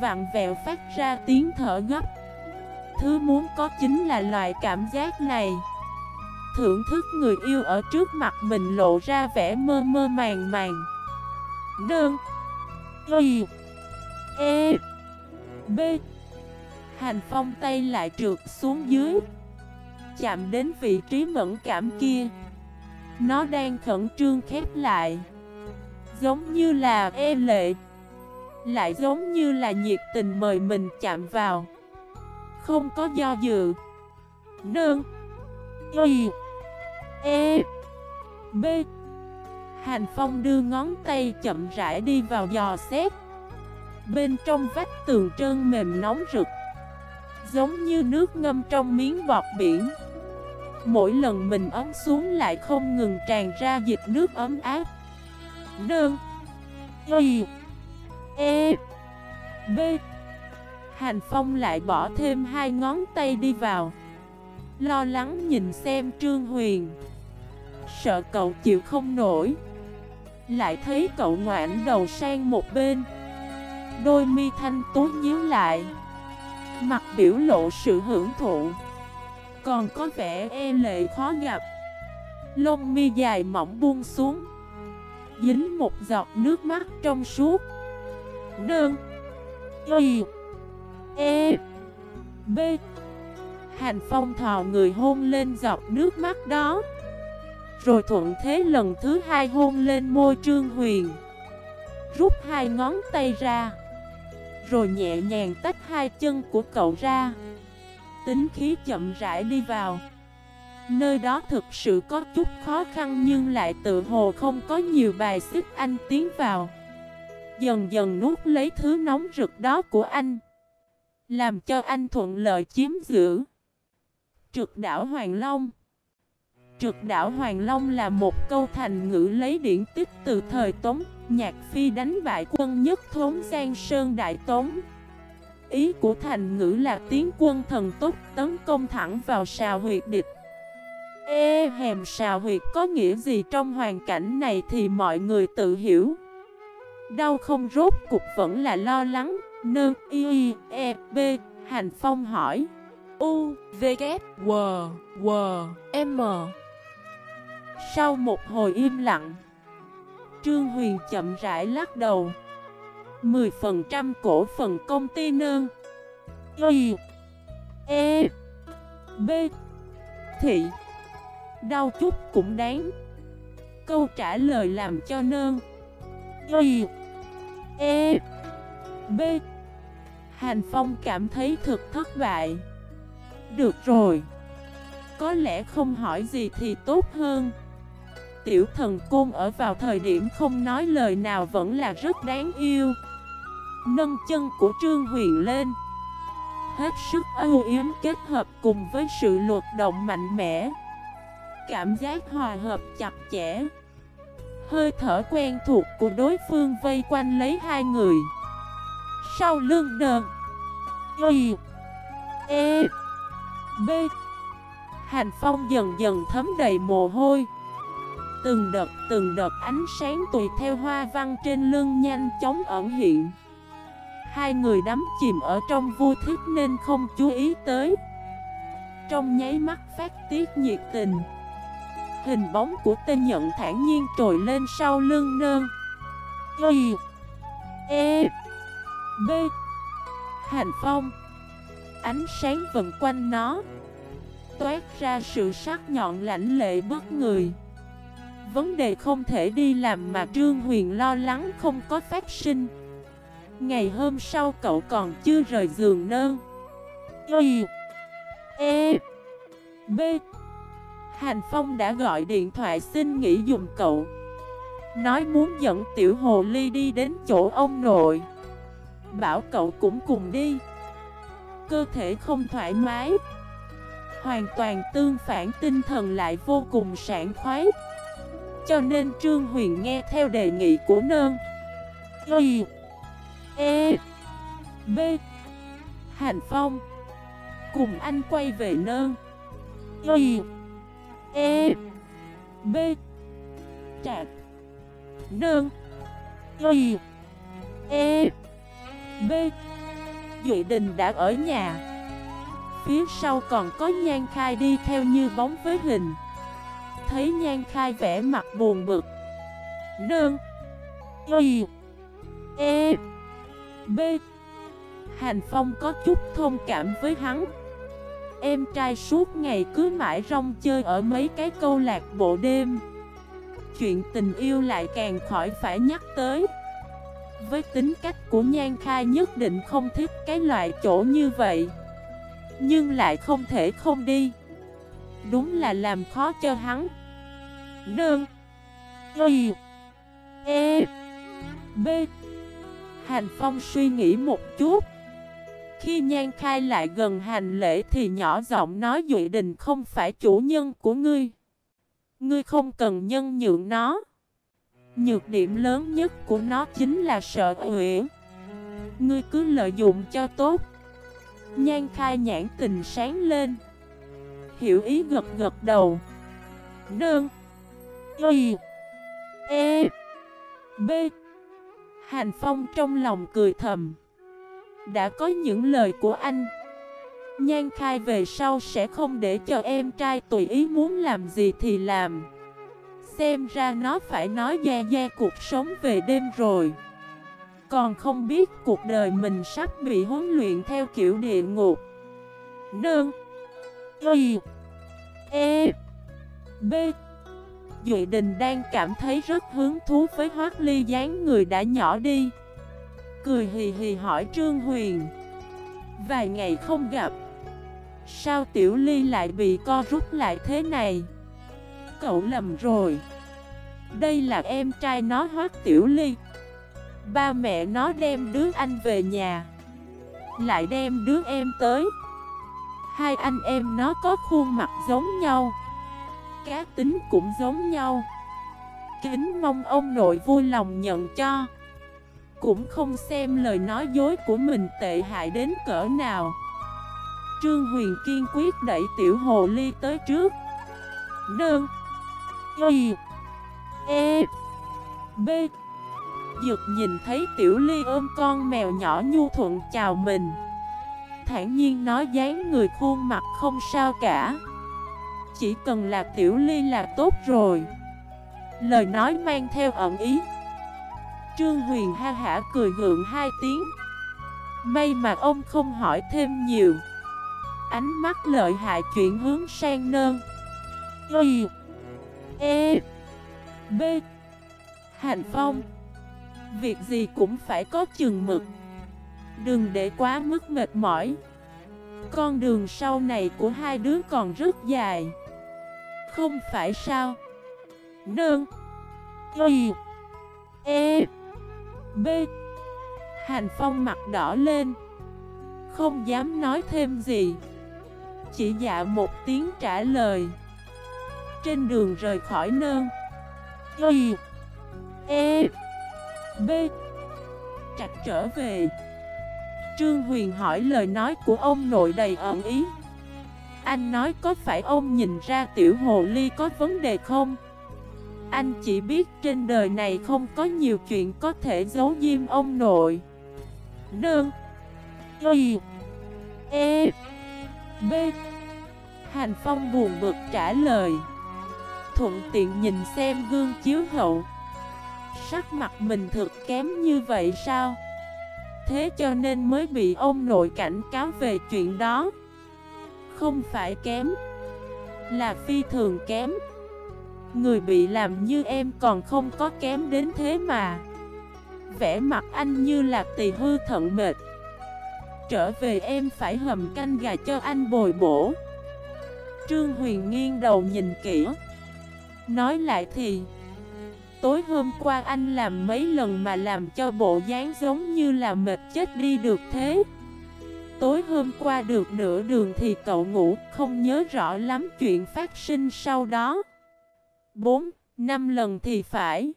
Vặn vẹo phát ra tiếng thở gấp. Thứ muốn có chính là loại cảm giác này. Thưởng thức người yêu ở trước mặt mình lộ ra vẻ mơ mơ màng màng. Đơn. Y. E. B. Hành phong tay lại trượt xuống dưới. Chạm đến vị trí mẫn cảm kia. Nó đang khẩn trương khép lại. Giống như là e lệ. Lại giống như là nhiệt tình mời mình chạm vào. Không có do dự. Nương. Y. E. B. Hành Phong đưa ngón tay chậm rãi đi vào dò xét. Bên trong vách tường trơn mềm nóng rực. Giống như nước ngâm trong miếng bọt biển. Mỗi lần mình ấm xuống lại không ngừng tràn ra dịch nước ấm áp. Đơn Y E B. Hành Phong lại bỏ thêm hai ngón tay đi vào. Lo lắng nhìn xem Trương Huyền. Sợ cậu chịu không nổi. Lại thấy cậu ngoãn đầu sang một bên. Đôi mi thanh tú nhíu lại. Mặt biểu lộ sự hưởng thụ. Còn có vẻ e lệ khó gặp. Lông mi dài mỏng buông xuống. Dính một giọt nước mắt trong suốt. Đơn. Y. E. B. Hành phong thò người hôn lên giọt nước mắt đó. Rồi thuận thế lần thứ hai hôn lên môi trương huyền. Rút hai ngón tay ra. Rồi nhẹ nhàng tách hai chân của cậu ra. Tính khí chậm rãi đi vào. Nơi đó thực sự có chút khó khăn nhưng lại tự hồ không có nhiều bài xích anh tiến vào. Dần dần nuốt lấy thứ nóng rực đó của anh. Làm cho anh thuận lợi chiếm giữ. Trực đảo Hoàng Long. Trực đảo Hoàng Long là một câu thành ngữ lấy điển tích từ thời Tống Nhạc Phi đánh bại quân nhất thốn Giang Sơn Đại Tống. Ý của thành ngữ là tiến quân thần tốc tấn công thẳng vào sào huyệt địch. Ê, hèm sào huyệt có nghĩa gì trong hoàn cảnh này thì mọi người tự hiểu. Đau không rốt cục vẫn là lo lắng, Nương y e b, Hành Phong hỏi. U, V, K, W W, M. Sau một hồi im lặng Trương Huyền chậm rãi lắc đầu. 10% cổ phần công ty nương. Y. E. B. Thị. Đau chút cũng đáng. Câu trả lời làm cho Nương. Y. E. B. Hành Phong cảm thấy thực thất bại. Được rồi. Có lẽ không hỏi gì thì tốt hơn. Tiểu thần côn ở vào thời điểm không nói lời nào vẫn là rất đáng yêu. Nâng chân của Trương Huyền lên. Hết sức ưu yếm kết hợp cùng với sự luật động mạnh mẽ. Cảm giác hòa hợp chặt chẽ. Hơi thở quen thuộc của đối phương vây quanh lấy hai người. Sau lưng đờn Y E B. Hành phong dần dần thấm đầy mồ hôi. Từng đợt từng đợt ánh sáng tùy theo hoa văn trên lưng nhanh chóng ẩn hiện. Hai người đắm chìm ở trong vui thích nên không chú ý tới. Trong nháy mắt phát tiết nhiệt tình, Hình bóng của tên nhận thản nhiên trồi lên sau lưng nơn. Y E B, Hành Phong. Ánh sáng vần quanh nó, Toát ra sự sắc nhọn lãnh lệ bất người Vấn đề không thể đi làm mà Trương Huyền lo lắng không có phát sinh. Ngày hôm sau cậu còn chưa rời giường nơ. Y E B. Hành Phong đã gọi điện thoại xin nghỉ dùng cậu. Nói muốn dẫn tiểu hồ ly đi đến chỗ ông nội. Bảo cậu cũng cùng đi. Cơ thể không thoải mái. Hoàn toàn tương phản, tinh thần lại vô cùng sảng khoái. Cho nên Trương Huyền nghe theo đề nghị của nơn. Y E B, hàn Phong. Cùng anh quay về nơn. Y E B, Trạc. Nơn. Y E B. Duệ Đình đã ở nhà. Phía sau còn có Nhan Khai đi theo như bóng với hình. Thấy Nhan Khai vẻ mặt buồn bực. Nương. Y. E. B. Hành Phong có chút thông cảm với hắn. Em trai suốt ngày cứ mãi rong chơi ở mấy cái câu lạc bộ đêm. Chuyện tình yêu lại càng khỏi phải nhắc tới. Với tính cách của Nhan Khai nhất định không thích cái loại chỗ như vậy. Nhưng lại không thể không đi. Đúng là làm khó cho hắn. Nương. Y E. B. Hành Phong suy nghĩ một chút. Khi Nhan Khai lại gần hành lễ thì nhỏ giọng nói Duy Đình không phải chủ nhân của ngươi. Ngươi không cần nhân nhượng nó. Nhược điểm lớn nhất của nó chính là sợ uyển Ngươi cứ lợi dụng cho tốt. Nhan khai nhãn tình sáng lên. Hiểu ý gật gật đầu. Đơn Y E B Hành Phong trong lòng cười thầm. Đã có những lời của anh. Nhan khai về sau sẽ không để cho em trai tùy ý muốn làm gì thì làm. Xem ra nó phải nói da da cuộc sống về đêm rồi. Còn không biết cuộc đời mình sắp bị huấn luyện theo kiểu địa ngục. Nương. Y. E. B. Duy Đình đang cảm thấy rất hứng thú với Hoác Ly dáng người đã nhỏ đi. Cười hì hì hỏi Trương Huyền. Vài ngày không gặp. Sao Tiểu Ly lại bị co rút lại thế này? Cậu lầm rồi. Đây là em trai nó Hoác Tiểu Ly. Ba mẹ nó đem đứa anh về nhà. Lại đem đứa em tới. Hai anh em nó có khuôn mặt giống nhau. Cá tính cũng giống nhau. Kính mong ông nội vui lòng nhận cho. Cũng không xem lời nói dối của mình tệ hại đến cỡ nào. Trương Huyền kiên quyết đẩy tiểu hồ ly tới trước. Nương. Y. E. B. Dược nhìn thấy tiểu ly ôm con mèo nhỏ nhu thuận chào mình. Thản nhiên nói dáng người khuôn mặt không sao cả. Chỉ cần là tiểu ly là tốt rồi. Lời nói mang theo ẩn ý. Trương Huyền ha hả cười gượng hai tiếng. May mà ông không hỏi thêm nhiều. Ánh mắt lợi hại chuyển hướng sang nơn. Y E B. Hành Phong. Việc gì cũng phải có chừng mực. Đừng để quá mức mệt mỏi. Con đường sau này của hai đứa còn rất dài. Không phải sao? Nương. Y. E. B. Hành Phong mặt đỏ lên. Không dám nói thêm gì. Chỉ dạ một tiếng trả lời. Trên đường rời khỏi nơn Y. E. B. Trạch trở về. Trương Huyền hỏi lời nói của ông nội đầy ẩn ý. Anh nói có phải ông nhìn ra tiểu hồ ly có vấn đề không? Anh chỉ biết trên đời này không có nhiều chuyện có thể giấu diêm ông nội. Nương. Y. E. B. Hành Phong buồn bực trả lời. Thuận tiện nhìn xem gương chiếu hậu. Sắc mặt mình thực kém như vậy sao? Thế cho nên mới bị ông nội cảnh cáo về chuyện đó. Không phải kém, Là phi thường kém. Người bị làm như em còn không có kém đến thế mà. Vẽ mặt anh như là tỳ hư thận mệt. Trở về em phải hầm canh gà cho anh bồi bổ. Trương Huyền nghiêng đầu nhìn kỹ. Nói lại thì, Tối hôm qua anh làm mấy lần mà làm cho bộ dáng giống như là mệt chết đi được thế? Tối hôm qua được nửa đường thì cậu ngủ không nhớ rõ lắm chuyện phát sinh sau đó. 4, 5 lần thì phải.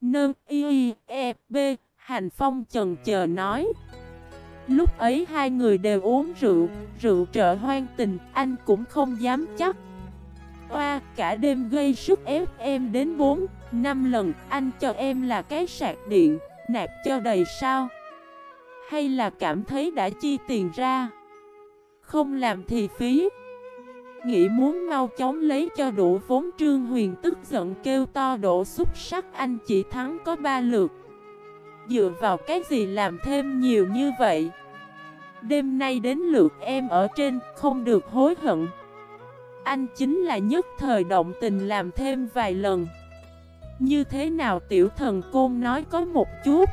Nơ, y, e, b, Hành Phong chần chờ nói. Lúc ấy hai người đều uống rượu, rượu trợ hoan tình, anh cũng không dám chắc. Oa, cả đêm gây sức ép em đến 4, 5 lần, anh cho em là cái sạc điện, nạp cho đầy sao? Hay là cảm thấy đã chi tiền ra? Không làm thì phí. Nghĩ muốn mau chóng lấy cho đủ vốn Trương Huyền tức giận kêu to đổ xúc sắc, anh chỉ thắng có ba lượt. Dựa vào cái gì làm thêm nhiều như vậy? Đêm nay đến lượt em ở trên, không được hối hận. Anh chính là nhất thời động tình làm thêm vài lần. Như thế nào tiểu thần côn nói có một chút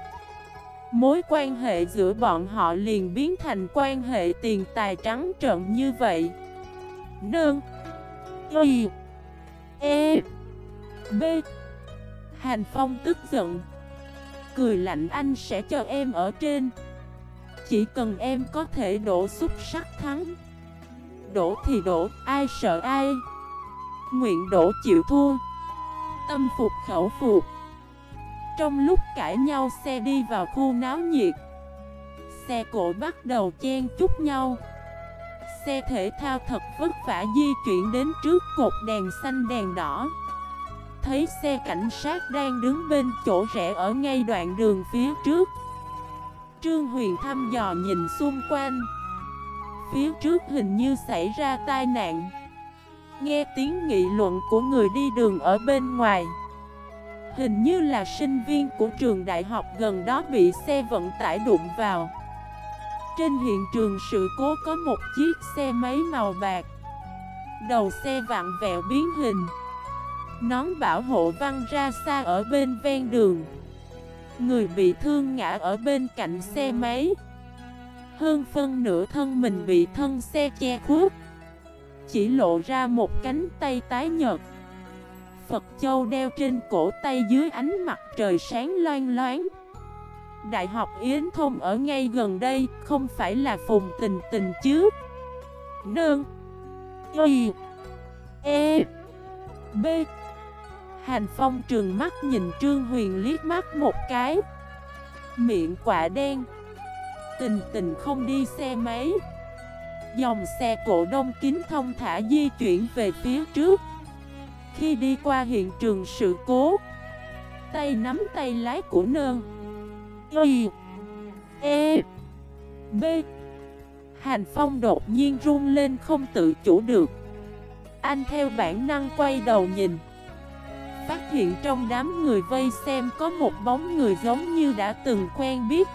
Mối quan hệ giữa bọn họ liền biến thành quan hệ tiền tài trắng trợn như vậy. Nương Y E B. Hành Phong tức giận. Cười lạnh anh sẽ cho em ở trên. Chỉ cần em có thể đổ xúc sắc thắng. Đổ thì đổ, ai sợ ai. Nguyện đổ chịu thua. Tâm phục khẩu phục. Trong lúc cãi nhau xe đi vào khu náo nhiệt. Xe cộ bắt đầu chen chúc nhau. Xe thể thao thật vất vả di chuyển đến trước cột đèn xanh đèn đỏ. Thấy xe cảnh sát đang đứng bên chỗ rẽ ở ngay đoạn đường phía trước. Trương Huyền thăm dò nhìn xung quanh. Phía trước hình như xảy ra tai nạn. Nghe tiếng nghị luận của người đi đường ở bên ngoài. Hình như là sinh viên của trường đại học gần đó bị xe vận tải đụng vào. Trên hiện trường sự cố có một chiếc xe máy màu bạc. Đầu xe vặn vẹo biến hình. Nón bảo hộ văng ra xa ở bên ven đường. Người bị thương ngã ở bên cạnh xe máy. Hơn phân nửa thân mình bị thân xe che khuất. Chỉ lộ ra một cánh tay tái nhợt. Phật Châu đeo trên cổ tay dưới ánh mặt trời sáng loan loáng. Đại học Yến Thông ở ngay gần đây, không phải là phùng tình tình chứ? Nương. Y. E. B. Hành Phong trường mắt nhìn Trương Huyền liếc mắt một cái. Miệng quả đen. Tình tình không đi xe máy. Dòng xe cổ đông kính thông thả di chuyển về phía trước. Khi đi qua hiện trường sự cố. Tay nắm tay lái của nơn. Y E B. Hành Phong đột nhiên run lên không tự chủ được. Anh theo bản năng quay đầu nhìn. Phát hiện trong đám người vây xem có một bóng người giống như đã từng quen biết.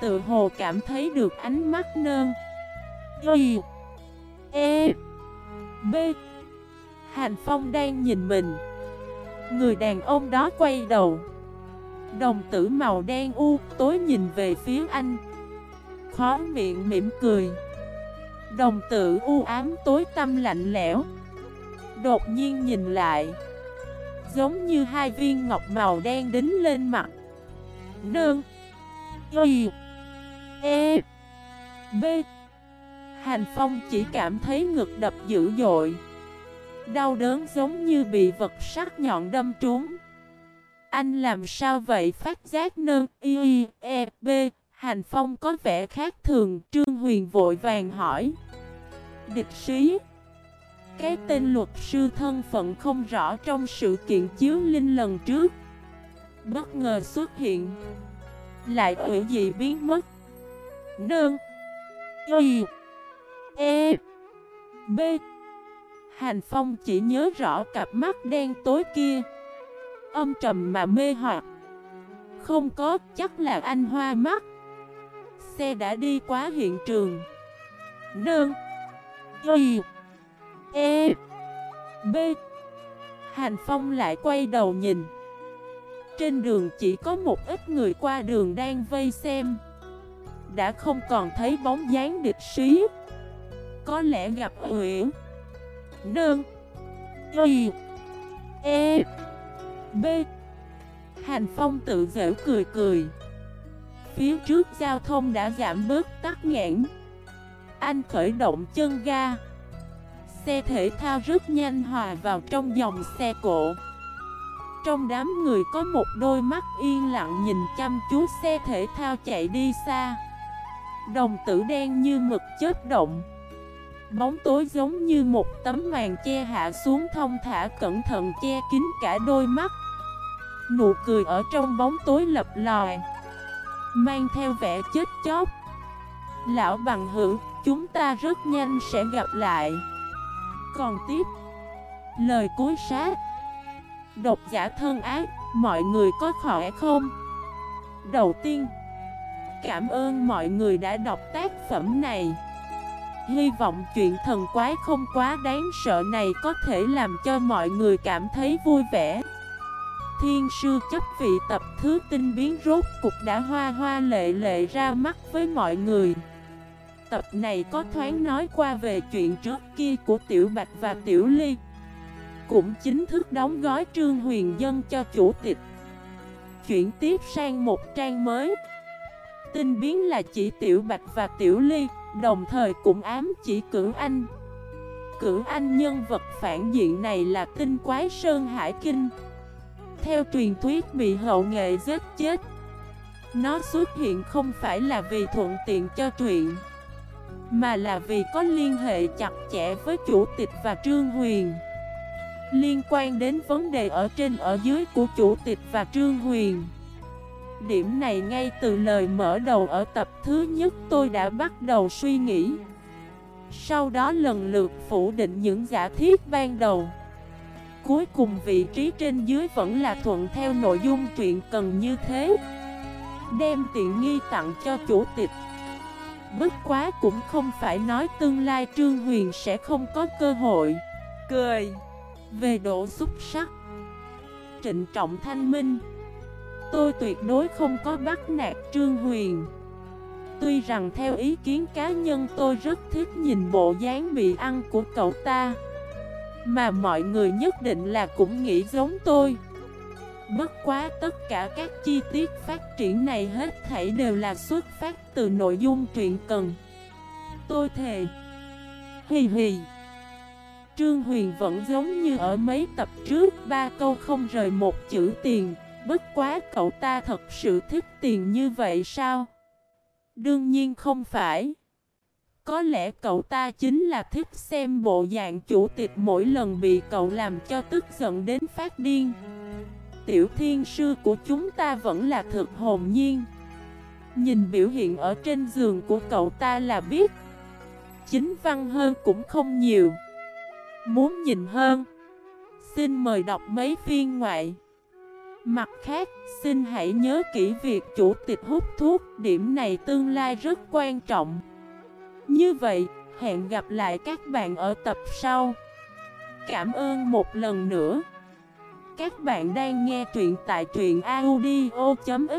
Tự hồ cảm thấy được ánh mắt nơn. Y E B. Hành Phong đang nhìn mình. Người đàn ông đó quay đầu. Đồng tử màu đen u, tối nhìn về phía anh. Khó miệng mỉm cười. Đồng tử u ám, tối tâm lạnh lẽo. Đột nhiên nhìn lại. Giống như hai viên ngọc màu đen đính lên mặt. Nương. Y. E. B. Hành Phong chỉ cảm thấy ngực đập dữ dội. Đau đớn giống như bị vật sắc nhọn đâm trúng. Anh làm sao vậy? Phát giác nơn. Y e b. Hành Phong có vẻ khác thường. Trương Huyền vội vàng hỏi. Địch sĩ, Cái tên luật sư thân phận không rõ trong sự kiện chiếu linh lần trước. Bất ngờ xuất hiện. Lại ủy dị biến mất. Nương Y E B. Hành Phong chỉ nhớ rõ cặp mắt đen tối kia. Âm trầm mà mê hoặc. Không có, chắc là anh hoa mắt. Xe đã đi quá hiện trường. Nương. Y. E. B. Hành Phong lại quay đầu nhìn. Trên đường chỉ có một ít người qua đường đang vây xem. Đã không còn thấy bóng dáng địch sĩ Có lẽ gặp Uyển. Nương. Y E B. Hành Phong tự dễ cười cười. Phía trước giao thông đã giảm bớt tắc nghẽn. Anh khởi động chân ga. Xe thể thao rất nhanh hòa vào trong dòng xe cộ. Trong đám người có một đôi mắt yên lặng nhìn chăm chú xe thể thao chạy đi xa. Đồng tử đen như mực chết động. Bóng tối giống như một tấm màn che hạ xuống thông thả cẩn thận che kín cả đôi mắt. Nụ cười ở trong bóng tối lập lòi Mang theo vẻ chết chóc. Lão bằng hữu, chúng ta rất nhanh sẽ gặp lại. Còn tiếp Lời cuối sát. Độc giả thân ác, mọi người có khỏe không? Đầu tiên Cảm ơn mọi người đã đọc tác phẩm này. Hy vọng chuyện thần quái không quá đáng sợ này có thể làm cho mọi người cảm thấy vui vẻ. Thiên sư chấp vị tập thứ tinh biến rốt cục đã hoa hoa lệ lệ ra mắt với mọi người. Tập này có thoáng nói qua về chuyện trước kia của Tiểu Bạch và Tiểu Ly. Cũng chính thức đóng gói trương huyền dân cho chủ tịch. Chuyển tiếp sang một trang mới. Tinh biến là chỉ Tiểu Bạch và Tiểu Ly. Đồng thời cũng ám chỉ Cửu Anh. Cửu Anh nhân vật phản diện này là tinh quái Sơn Hải Kinh. Theo truyền thuyết bị hậu nghệ giết chết, Nó xuất hiện không phải là vì thuận tiện cho truyện, Mà là vì có liên hệ chặt chẽ với chủ tịch và Trương Huyền. Liên quan đến vấn đề ở trên ở dưới của chủ tịch và Trương Huyền Điểm này ngay từ lời mở đầu ở tập thứ nhất tôi đã bắt đầu suy nghĩ. Sau đó lần lượt phủ định những giả thiết ban đầu. Cuối cùng vị trí trên dưới vẫn là thuận theo nội dung truyện cần như thế. Đem tiện nghi tặng cho chủ tịch. Bất quá cũng không phải nói tương lai Trương Huyền sẽ không có cơ hội. Cười. Về độ xúc sắc. Trịnh trọng thanh minh. Tôi tuyệt đối không có bắt nạt Trương Huyền. Tuy rằng theo ý kiến cá nhân tôi rất thích nhìn bộ dáng bị ăn của cậu ta, Mà mọi người nhất định là cũng nghĩ giống tôi. Bất quá tất cả các chi tiết phát triển này hết thảy đều là xuất phát từ nội dung truyện cần. Tôi thề, Hì hì, Trương Huyền vẫn giống như ở mấy tập trước, Ba câu không rời một chữ tiền. Bất quá cậu ta thật sự thích tiền như vậy sao? Đương nhiên không phải. Có lẽ cậu ta chính là thích xem bộ dạng chủ tịch mỗi lần bị cậu làm cho tức giận đến phát điên. Tiểu thiên sư của chúng ta vẫn là thực hồn nhiên. Nhìn biểu hiện ở trên giường của cậu ta là biết. Chính văn hơn cũng không nhiều. Muốn nhìn hơn. Xin mời đọc mấy phiên ngoại. Mặt khác, xin hãy nhớ kỹ việc chủ tịch hút thuốc, điểm này tương lai rất quan trọng. Như vậy, hẹn gặp lại các bạn ở tập sau. Cảm ơn một lần nữa. Các bạn đang nghe truyện tại truyện audio.fif